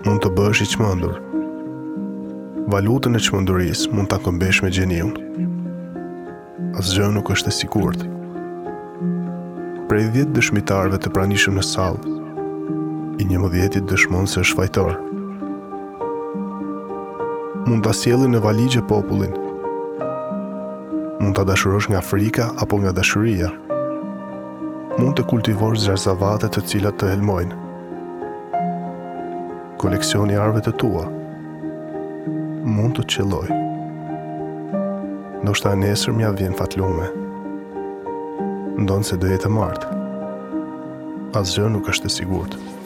Mund të bëhesh i çmendur. Valutën e çmendurisë mund ta këmbesh me gjeniun. Asgjë nuk është e sigurt. Prej 10 dëshmitarëve të pranishëm në sallë, i njëmbëdhjeti dëshmon se është fajtor. Mund ta sjellin në valigje popullin. Mund ta dashurosh nga frika apo nga dashuria. Mund të kultivosh zarzavate të cilat të helmojnë. Koleksioni i armëve të tua mund të të qëllojë. Ndoshta e nesërmja vjen fatlume. Ndonëse do jetë e martë. Asgjë nuk është e sigurt.